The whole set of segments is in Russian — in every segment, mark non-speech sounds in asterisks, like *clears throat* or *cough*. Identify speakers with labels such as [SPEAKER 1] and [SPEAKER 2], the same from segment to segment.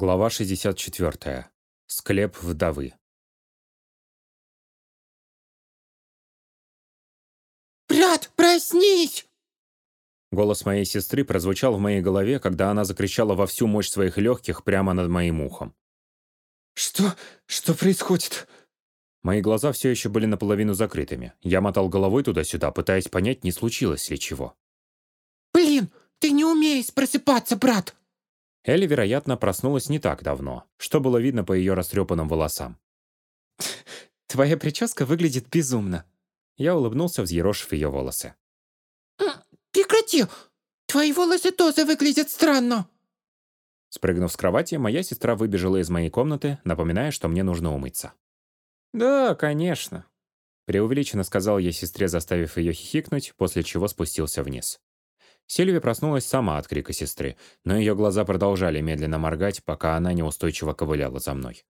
[SPEAKER 1] Глава 64. Склеп вдовы.
[SPEAKER 2] «Брат, проснись!»
[SPEAKER 1] Голос моей сестры прозвучал в моей голове, когда она закричала во всю мощь своих легких прямо над моим ухом.
[SPEAKER 2] «Что? Что происходит?»
[SPEAKER 1] Мои глаза все еще были наполовину закрытыми. Я мотал головой туда-сюда, пытаясь понять, не случилось ли чего.
[SPEAKER 2] «Блин, ты не умеешь просыпаться, брат!»
[SPEAKER 1] Элли, вероятно, проснулась не так давно, что было видно по ее растрепанным волосам.
[SPEAKER 3] «Твоя прическа выглядит безумно».
[SPEAKER 1] Я улыбнулся, взъерошив ее волосы.
[SPEAKER 2] «Прекрати! Твои волосы тоже выглядят странно!»
[SPEAKER 1] Спрыгнув с кровати, моя сестра выбежала из моей комнаты, напоминая, что мне нужно умыться.
[SPEAKER 3] «Да, конечно», —
[SPEAKER 1] преувеличенно сказал я сестре, заставив ее хихикнуть, после чего спустился вниз. Сильвия проснулась сама от крика сестры, но ее глаза продолжали медленно моргать, пока она неустойчиво ковыляла за мной.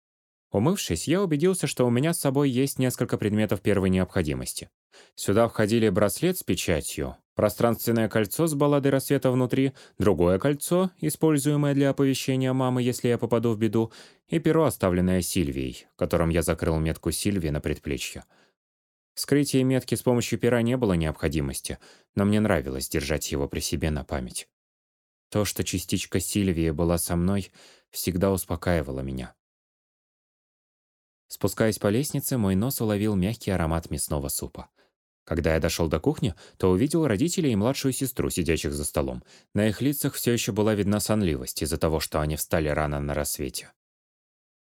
[SPEAKER 1] Умывшись, я убедился, что у меня с собой есть несколько предметов первой необходимости. Сюда входили браслет с печатью, пространственное кольцо с балладой рассвета внутри, другое кольцо, используемое для оповещения мамы, если я попаду в беду, и перо, оставленное Сильвией, которым я закрыл метку Сильвии на предплечье. Скрытие метки с помощью пера не было необходимости, но мне нравилось держать его при себе на память. То, что частичка Сильвии была со мной, всегда успокаивало меня. Спускаясь по лестнице, мой нос уловил мягкий аромат мясного супа. Когда я дошел до кухни, то увидел родителей и младшую сестру, сидящих за столом. На их лицах все еще была видна сонливость из-за того, что они встали рано на рассвете.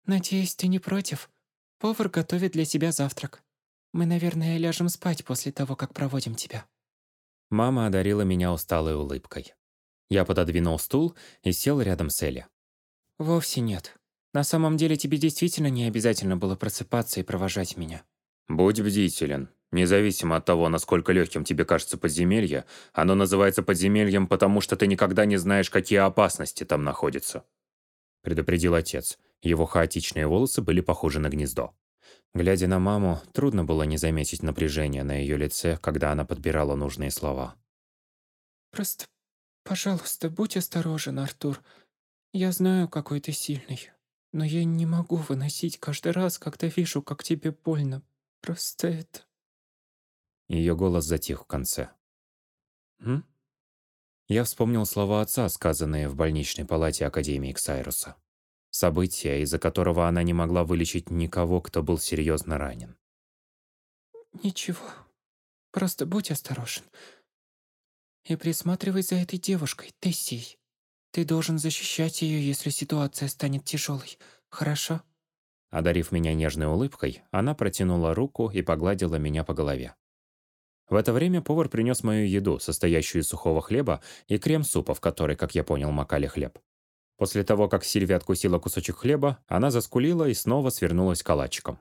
[SPEAKER 4] «Надеюсь, ты не против? Повар готовит для тебя завтрак. Мы, наверное, ляжем спать после того, как проводим тебя».
[SPEAKER 1] Мама одарила меня усталой улыбкой. Я пододвинул стул и сел рядом с Элли.
[SPEAKER 4] «Вовсе нет. На самом деле тебе действительно не обязательно было просыпаться и провожать меня».
[SPEAKER 1] «Будь бдителен. Независимо от того, насколько легким тебе кажется подземелье, оно называется подземельем, потому что ты никогда не знаешь, какие опасности там находятся», предупредил отец. Его хаотичные волосы были похожи на гнездо. Глядя на маму, трудно было не заметить напряжение на ее лице, когда она подбирала нужные слова.
[SPEAKER 4] «Просто, пожалуйста, будь осторожен, Артур. Я знаю, какой ты сильный, но я не могу выносить каждый раз, когда вижу, как тебе больно. Просто это...»
[SPEAKER 1] Ее голос затих в конце. «М?» Я вспомнил слова отца, сказанные в больничной палате Академии Ксайруса. Событие, из-за которого она не могла вылечить никого, кто был серьезно ранен.
[SPEAKER 4] «Ничего. Просто будь осторожен. И присматривай за этой девушкой, Тессией. Ты должен защищать ее, если ситуация станет тяжелой. Хорошо?»
[SPEAKER 1] Одарив меня нежной улыбкой, она протянула руку и погладила меня по голове. В это время повар принес мою еду, состоящую из сухого хлеба и крем-супа, в который, как я понял, макали хлеб. После того, как Сильвия откусила кусочек хлеба, она заскулила и снова свернулась калачиком.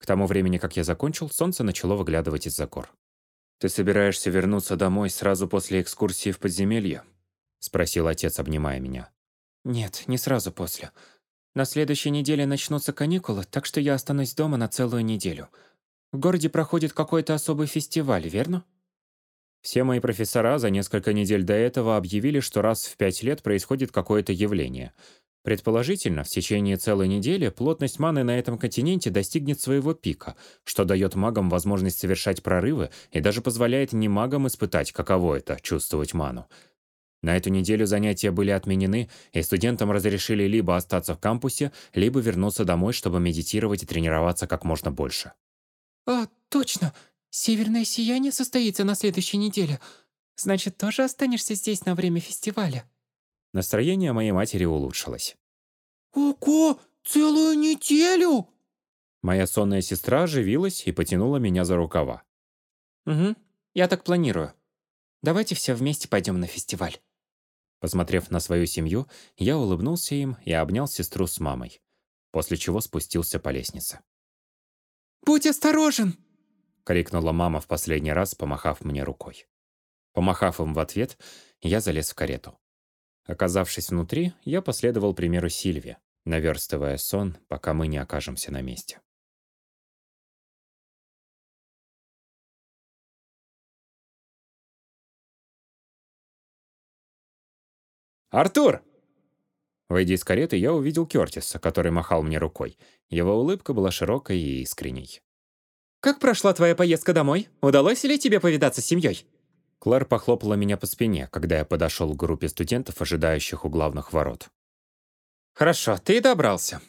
[SPEAKER 1] К тому времени, как я закончил, солнце начало выглядывать из-за гор. «Ты собираешься вернуться домой сразу после экскурсии в подземелье?» — спросил отец, обнимая меня.
[SPEAKER 4] «Нет, не сразу после. На следующей неделе начнутся каникулы, так что я останусь дома на целую неделю. В городе проходит какой-то особый фестиваль, верно?»
[SPEAKER 1] Все мои профессора за несколько недель до этого объявили, что раз в пять лет происходит какое-то явление. Предположительно, в течение целой недели плотность маны на этом континенте достигнет своего пика, что дает магам возможность совершать прорывы и даже позволяет не магам испытать, каково это – чувствовать ману. На эту неделю занятия были отменены, и студентам разрешили либо остаться в кампусе, либо вернуться домой, чтобы медитировать и тренироваться как можно больше.
[SPEAKER 4] «А, точно! Северное сияние состоится на следующей неделе. Значит, тоже останешься здесь на время фестиваля?»
[SPEAKER 1] Настроение моей матери улучшилось.
[SPEAKER 2] «Ого! Целую неделю!»
[SPEAKER 1] Моя сонная сестра оживилась и потянула меня за рукава.
[SPEAKER 4] «Угу, я так планирую. Давайте все вместе пойдем на фестиваль».
[SPEAKER 1] Посмотрев на свою семью, я улыбнулся им и обнял сестру с мамой, после чего спустился по лестнице.
[SPEAKER 2] «Будь осторожен!»
[SPEAKER 1] — крикнула мама в последний раз, помахав мне рукой. Помахав им в ответ, я залез в карету. Оказавшись внутри, я последовал примеру Сильви, наверстывая сон, пока мы не окажемся на месте.
[SPEAKER 3] «Артур!»
[SPEAKER 1] Выйдя из кареты, я увидел Кертиса, который махал мне рукой. Его улыбка была широкой и искренней.
[SPEAKER 3] «Как прошла твоя поездка домой? Удалось ли тебе повидаться с семьей?»
[SPEAKER 1] Клэр похлопала меня по спине, когда я подошел к группе студентов, ожидающих у главных ворот.
[SPEAKER 3] «Хорошо, ты добрался».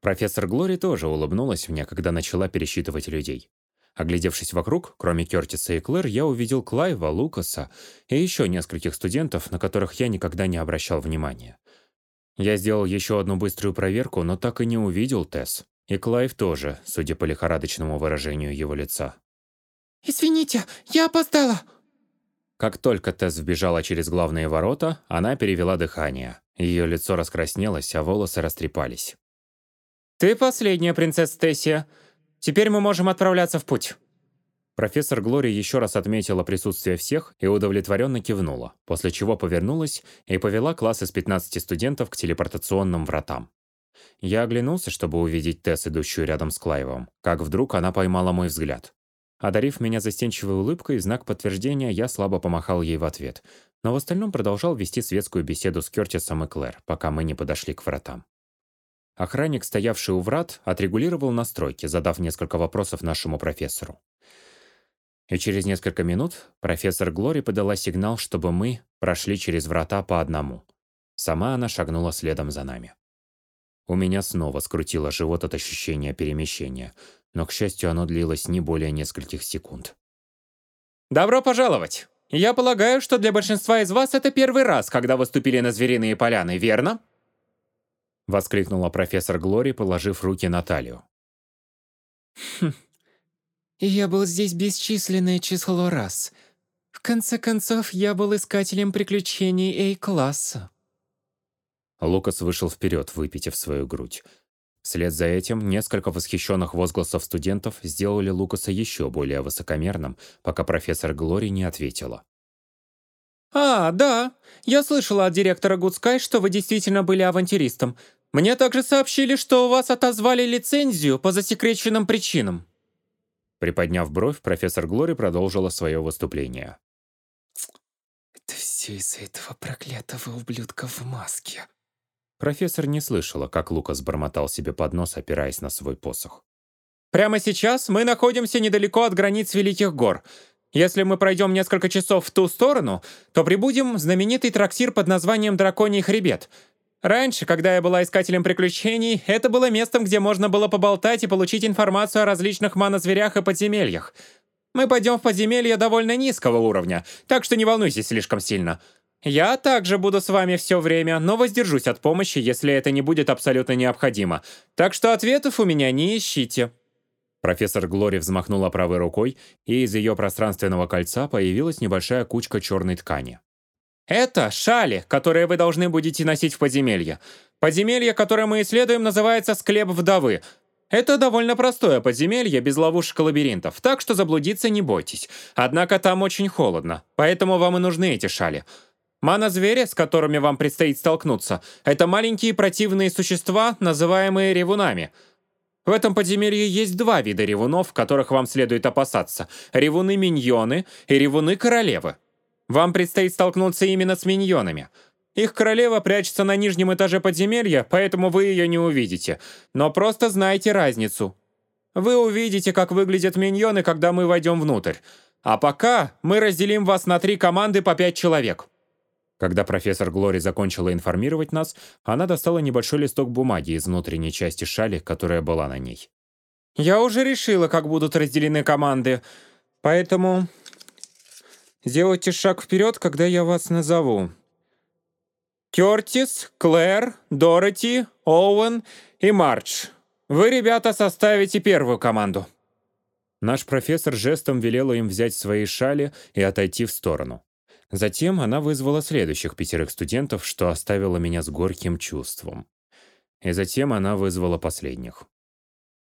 [SPEAKER 1] Профессор Глори тоже улыбнулась мне, когда начала пересчитывать людей. Оглядевшись вокруг, кроме Кертиса и Клэр, я увидел Клайва, Лукаса и еще нескольких студентов, на которых я никогда не обращал внимания. Я сделал еще одну быструю проверку, но так и не увидел Тесс. И Клайв тоже, судя по лихорадочному выражению его лица.
[SPEAKER 2] «Извините, я опоздала!»
[SPEAKER 1] Как только Тесс вбежала через главные ворота, она перевела дыхание. Ее лицо раскраснелось, а волосы растрепались.
[SPEAKER 3] «Ты последняя, принцесса Тессия. Теперь мы можем отправляться в путь».
[SPEAKER 1] Профессор Глори еще раз отметила присутствие всех и удовлетворенно кивнула, после чего повернулась и повела класс из 15 студентов к телепортационным вратам. Я оглянулся, чтобы увидеть Тесс, идущую рядом с Клайвом, как вдруг она поймала мой взгляд. Одарив меня застенчивой улыбкой, знак подтверждения я слабо помахал ей в ответ, но в остальном продолжал вести светскую беседу с Кертисом и Клэр, пока мы не подошли к вратам. Охранник, стоявший у врат, отрегулировал настройки, задав несколько вопросов нашему профессору. И через несколько минут профессор Глори подала сигнал, чтобы мы прошли через врата по одному. Сама она шагнула следом за нами. У меня снова скрутило живот от ощущения перемещения, но, к счастью, оно длилось не более нескольких секунд.
[SPEAKER 3] «Добро пожаловать! Я полагаю, что для большинства из вас это первый раз, когда вы ступили на звериные поляны, верно?»
[SPEAKER 1] Воскликнула профессор Глори, положив руки на талию.
[SPEAKER 4] Хм, я был здесь бесчисленное число раз. В конце концов, я был искателем приключений A-класса.
[SPEAKER 1] Лукас вышел вперед, выпитив свою грудь. Вслед за этим несколько восхищенных возгласов студентов сделали Лукаса еще более высокомерным, пока профессор Глори не ответила.
[SPEAKER 3] «А, да. Я слышала от директора Гудскай, что вы действительно были авантюристом. Мне также сообщили, что у вас отозвали лицензию по засекреченным причинам».
[SPEAKER 1] Приподняв бровь, профессор Глори продолжила свое выступление.
[SPEAKER 4] «Это все из-за этого проклятого ублюдка в маске».
[SPEAKER 1] Профессор не слышала, как Лукас бормотал себе под нос, опираясь на свой посох.
[SPEAKER 3] «Прямо сейчас мы находимся недалеко от границ Великих гор. Если мы пройдем несколько часов в ту сторону, то прибудем в знаменитый трактир под названием «Драконий хребет», Раньше, когда я была искателем приключений, это было местом, где можно было поболтать и получить информацию о различных манозверях и подземельях. Мы пойдем в подземелье довольно низкого уровня, так что не волнуйтесь слишком сильно. Я также буду с вами все время, но воздержусь от помощи, если это не будет абсолютно необходимо. Так что ответов у меня не ищите».
[SPEAKER 1] Профессор Глори взмахнула правой рукой, и из ее пространственного кольца появилась небольшая кучка черной ткани.
[SPEAKER 3] Это шали, которые вы должны будете носить в подземелье. Подземелье, которое мы исследуем, называется «Склеп вдовы». Это довольно простое подземелье, без ловушек и лабиринтов, так что заблудиться не бойтесь. Однако там очень холодно, поэтому вам и нужны эти шали. Мана-звери, с которыми вам предстоит столкнуться, это маленькие противные существа, называемые ревунами. В этом подземелье есть два вида ревунов, которых вам следует опасаться. Ревуны-миньоны и ревуны-королевы. Вам предстоит столкнуться именно с миньонами. Их королева прячется на нижнем этаже подземелья, поэтому вы ее не увидите. Но просто знайте разницу. Вы увидите, как выглядят миньоны, когда мы войдем внутрь. А пока мы разделим вас на три команды по пять человек.
[SPEAKER 1] Когда профессор Глори закончила информировать нас, она достала небольшой листок бумаги из внутренней части шали, которая была на ней.
[SPEAKER 3] «Я уже решила, как будут разделены команды, поэтому Сделайте шаг вперед, когда я вас назову. Кертис, Клэр, Дороти, Оуэн и Мардж. Вы, ребята, составите первую команду.
[SPEAKER 1] Наш профессор жестом велела им взять свои шали и отойти в сторону. Затем она вызвала следующих пятерых студентов, что оставило меня с горьким чувством. И затем она вызвала последних.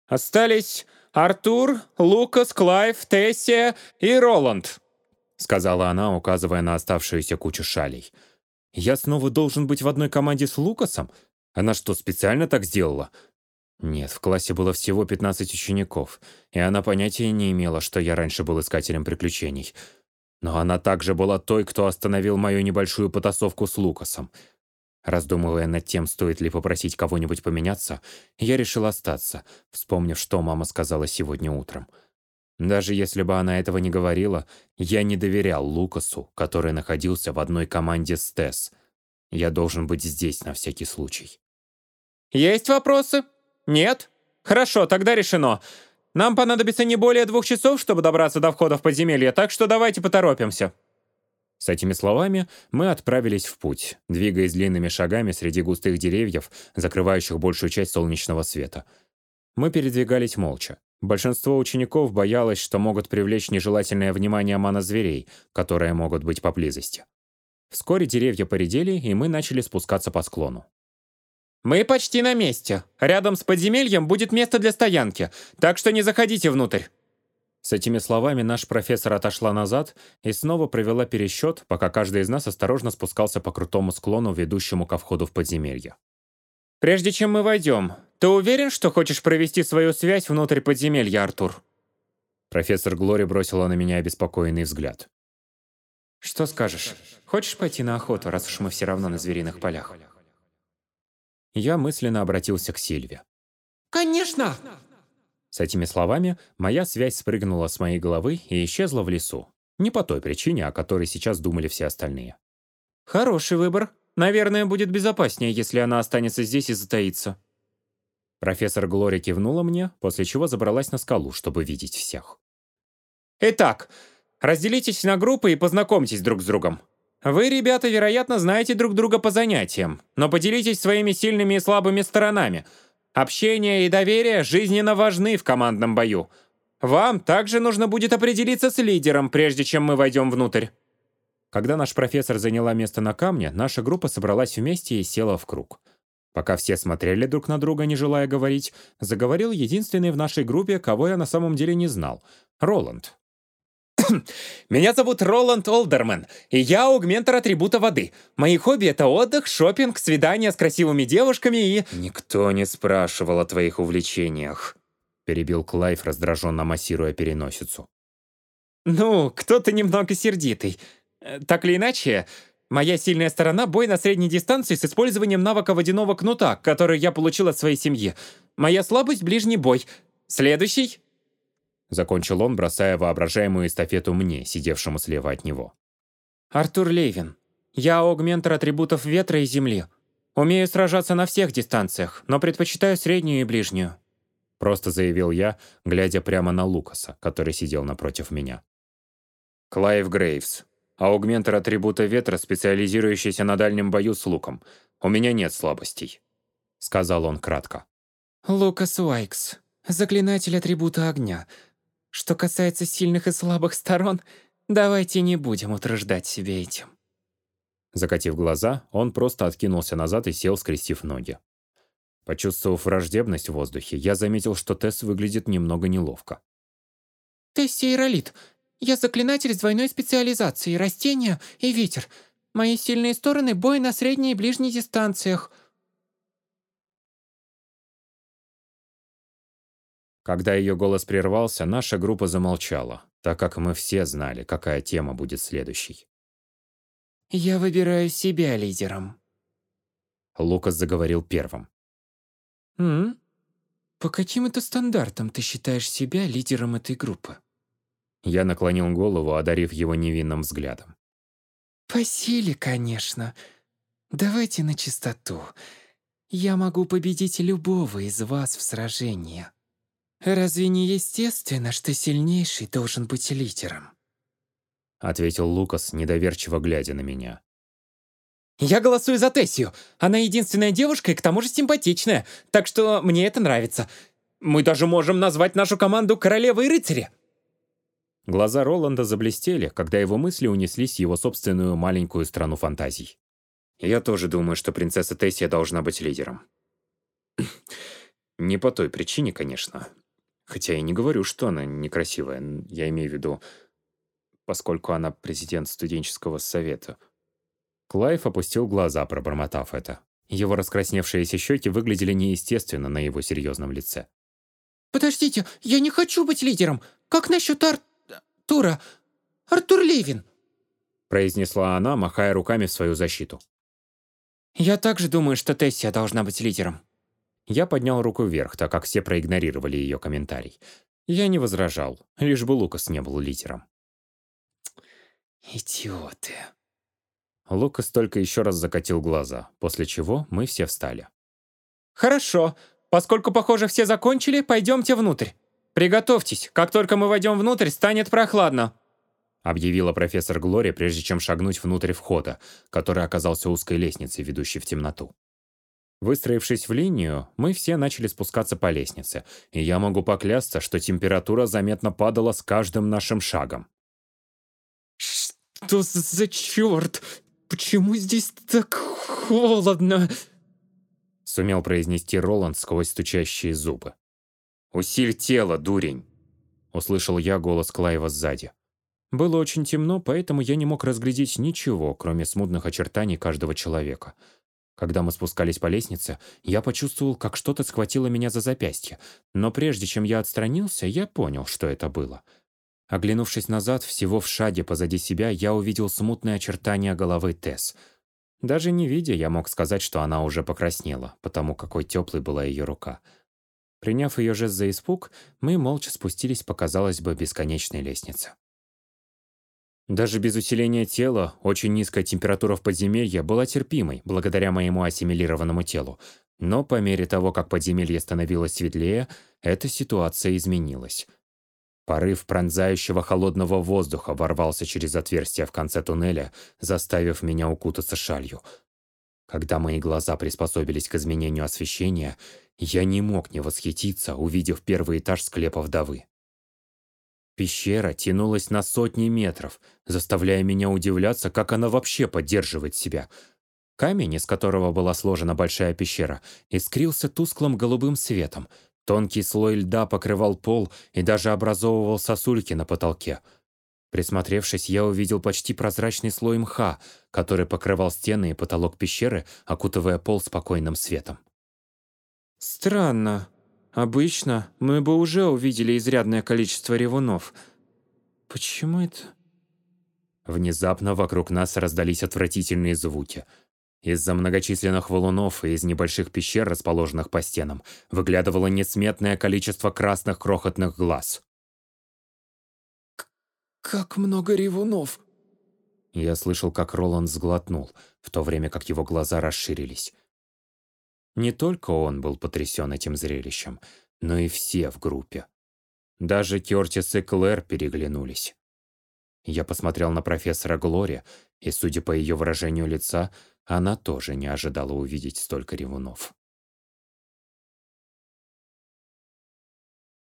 [SPEAKER 3] Остались Артур, Лукас, Клайв, Тессия и Роланд
[SPEAKER 1] сказала она, указывая на оставшуюся кучу шалей. «Я снова должен быть в одной команде с Лукасом? Она что, специально так сделала?» Нет, в классе было всего 15 учеников, и она понятия не имела, что я раньше был искателем приключений. Но она также была той, кто остановил мою небольшую потасовку с Лукасом. Раздумывая над тем, стоит ли попросить кого-нибудь поменяться, я решил остаться, вспомнив, что мама сказала сегодня утром. Даже если бы она этого не говорила, я не доверял Лукасу, который находился в одной команде с Тесс. Я должен быть здесь на всякий случай.
[SPEAKER 3] «Есть вопросы? Нет? Хорошо, тогда решено. Нам понадобится не более двух часов, чтобы добраться до входа в подземелье, так что давайте поторопимся».
[SPEAKER 1] С этими словами мы отправились в путь, двигаясь длинными шагами среди густых деревьев, закрывающих большую часть солнечного света. Мы передвигались молча. Большинство учеников боялось, что могут привлечь нежелательное внимание мана-зверей, которые могут быть поблизости. Вскоре деревья поредели, и мы начали спускаться по склону.
[SPEAKER 3] «Мы почти на месте. Рядом с подземельем будет место для стоянки, так что не заходите внутрь».
[SPEAKER 1] С этими словами наш профессор отошла назад и снова провела пересчет, пока каждый из нас осторожно спускался по крутому склону, ведущему ко входу в подземелье.
[SPEAKER 3] «Прежде чем мы войдем, ты уверен, что хочешь провести свою связь внутрь подземелья, Артур?»
[SPEAKER 1] Профессор Глори бросила на меня обеспокоенный взгляд.
[SPEAKER 4] «Что скажешь? Хочешь пойти на охоту, раз уж мы все равно на звериных полях?»
[SPEAKER 1] Я мысленно обратился к Сильве.
[SPEAKER 2] Конечно!
[SPEAKER 1] С этими словами моя связь спрыгнула с моей головы и исчезла в лесу. Не по той причине, о которой сейчас думали все остальные.
[SPEAKER 3] «Хороший выбор. Наверное, будет безопаснее, если она останется здесь и затаится».
[SPEAKER 1] Профессор Глори кивнула мне, после чего забралась на скалу, чтобы видеть всех.
[SPEAKER 3] «Итак, разделитесь на группы и познакомьтесь друг с другом. Вы, ребята, вероятно, знаете друг друга по занятиям, но поделитесь своими сильными и слабыми сторонами – Общение и доверие жизненно важны в командном бою. Вам также нужно будет определиться с лидером, прежде чем мы войдем внутрь.
[SPEAKER 1] Когда наш профессор заняла место на камне, наша группа собралась вместе и села в круг. Пока все смотрели друг на друга, не желая говорить, заговорил единственный в нашей группе, кого я на самом деле не знал — Роланд. *clears throat*
[SPEAKER 3] Меня зовут Роланд Олдерман, и я аугментор атрибута воды. Мои хобби — это отдых, шопинг, свидания с красивыми девушками и...
[SPEAKER 1] «Никто не спрашивал о твоих увлечениях», — перебил Клайв, раздраженно массируя переносицу.
[SPEAKER 3] «Ну, кто-то немного сердитый. Э, так или иначе, моя сильная сторона — бой на средней дистанции с использованием навыка водяного кнута, который я получил от своей семьи. Моя слабость — ближний бой. Следующий —
[SPEAKER 1] Закончил он, бросая воображаемую эстафету мне, сидевшему слева от него.
[SPEAKER 4] «Артур Лейвин. Я аугментор атрибутов ветра и земли. Умею сражаться на всех дистанциях, но предпочитаю среднюю и ближнюю».
[SPEAKER 1] Просто заявил я, глядя прямо на Лукаса, который сидел напротив меня.
[SPEAKER 5] Клайв Грейвс. Аугментор атрибута ветра, специализирующийся на дальнем бою с луком. У меня нет слабостей.
[SPEAKER 1] Сказал он кратко.
[SPEAKER 4] Лукас Уайкс. Заклинатель атрибута огня. Что касается сильных и слабых сторон, давайте не будем утруждать себя этим.
[SPEAKER 1] Закатив глаза, он просто откинулся назад и сел, скрестив ноги. Почувствовав враждебность в воздухе, я заметил, что Тесс выглядит немного неловко.
[SPEAKER 2] «Тесси Иролит, я заклинатель с двойной специализацией, растения и ветер. Мои сильные стороны — бой на средней и ближней дистанциях.
[SPEAKER 1] Когда ее голос прервался, наша группа замолчала, так как мы все знали, какая тема будет следующей.
[SPEAKER 4] «Я выбираю себя лидером», —
[SPEAKER 1] Лукас заговорил первым.
[SPEAKER 4] «М? По каким это стандартам ты считаешь себя лидером этой группы?»
[SPEAKER 1] Я наклонил голову, одарив его невинным взглядом.
[SPEAKER 4] «По силе, конечно. Давайте на чистоту. Я могу победить любого из вас в сражении. «Разве не естественно, что сильнейший должен быть лидером?»
[SPEAKER 1] Ответил Лукас, недоверчиво глядя на меня.
[SPEAKER 3] «Я голосую за Тессию. Она единственная девушка и к тому же симпатичная, так что мне это нравится. Мы даже можем назвать нашу команду «Королева и рыцари».
[SPEAKER 1] Глаза Роланда заблестели, когда его мысли унеслись в его собственную маленькую страну фантазий.
[SPEAKER 5] «Я тоже думаю, что принцесса Тессия должна быть лидером. *clears throat* Не по той причине, конечно. Хотя я не говорю, что она некрасивая. Я имею в виду, поскольку она президент студенческого совета.
[SPEAKER 1] Клайв опустил глаза, пробормотав это. Его раскрасневшиеся щеки выглядели неестественно на его серьезном лице.
[SPEAKER 2] «Подождите, я не хочу быть лидером. Как насчет Артура? Артур Левин?»
[SPEAKER 1] произнесла она, махая руками в свою защиту.
[SPEAKER 3] Я также думаю, что Тессия должна быть лидером.
[SPEAKER 1] Я поднял руку вверх, так как все проигнорировали ее комментарий. Я не возражал, лишь бы Лукас не был лидером.
[SPEAKER 3] Идиоты.
[SPEAKER 1] Лукас только еще раз закатил глаза, после чего мы все встали.
[SPEAKER 3] Хорошо. Поскольку, похоже, все закончили, пойдемте внутрь. Приготовьтесь, как только мы войдем внутрь, станет прохладно.
[SPEAKER 1] Объявила профессор Глори, прежде чем шагнуть внутрь входа, который оказался узкой лестницей, ведущей в темноту. Выстроившись в линию, мы все начали спускаться по лестнице, и я могу поклясться, что температура заметно падала с каждым нашим шагом.
[SPEAKER 3] «Что за черт? Почему здесь так холодно?»
[SPEAKER 1] Сумел произнести Роланд сквозь стучащие зубы. «Усиль тело, дурень!» Услышал я голос Клайва сзади. Было очень темно, поэтому я не мог разглядеть ничего, кроме смутных очертаний каждого человека — когда мы спускались по лестнице, я почувствовал, как что-то схватило меня за запястье, но прежде чем я отстранился, я понял, что это было. Оглянувшись назад, всего в шаге позади себя, я увидел смутные очертания головы Тесс. Даже не видя, я мог сказать, что она уже покраснела, потому какой теплой была ее рука. Приняв ее жест за испуг, мы молча спустились по, казалось бы, бесконечной лестнице. Даже без усиления тела, очень низкая температура в подземелье была терпимой, благодаря моему ассимилированному телу. Но по мере того, как подземелье становилось светлее, эта ситуация изменилась. Порыв пронзающего холодного воздуха ворвался через отверстие в конце туннеля, заставив меня укутаться шалью. Когда мои глаза приспособились к изменению освещения, я не мог не восхититься, увидев первый этаж склепа вдовы. Пещера тянулась на сотни метров, заставляя меня удивляться, как она вообще поддерживает себя. Камень, из которого была сложена большая пещера, искрился тусклым голубым светом. Тонкий слой льда покрывал пол и даже образовывал сосульки на потолке. Присмотревшись, я увидел почти прозрачный слой мха, который покрывал стены и потолок пещеры, окутывая пол спокойным светом.
[SPEAKER 3] «Странно», Обычно мы бы уже увидели изрядное количество ревунов. Почему это...»
[SPEAKER 1] Внезапно вокруг нас раздались отвратительные звуки. Из-за многочисленных валунов и из небольших пещер, расположенных по стенам, выглядывало несметное количество красных крохотных глаз.
[SPEAKER 3] «Как много ревунов!»
[SPEAKER 1] Я слышал, как Роланд сглотнул, в то время как его глаза расширились. Не только он был потрясен этим зрелищем, но и все в группе. Даже Кертис и Клэр переглянулись. Я посмотрел на профессора Глори, и, судя по ее выражению лица, она тоже не ожидала увидеть столько ревунов.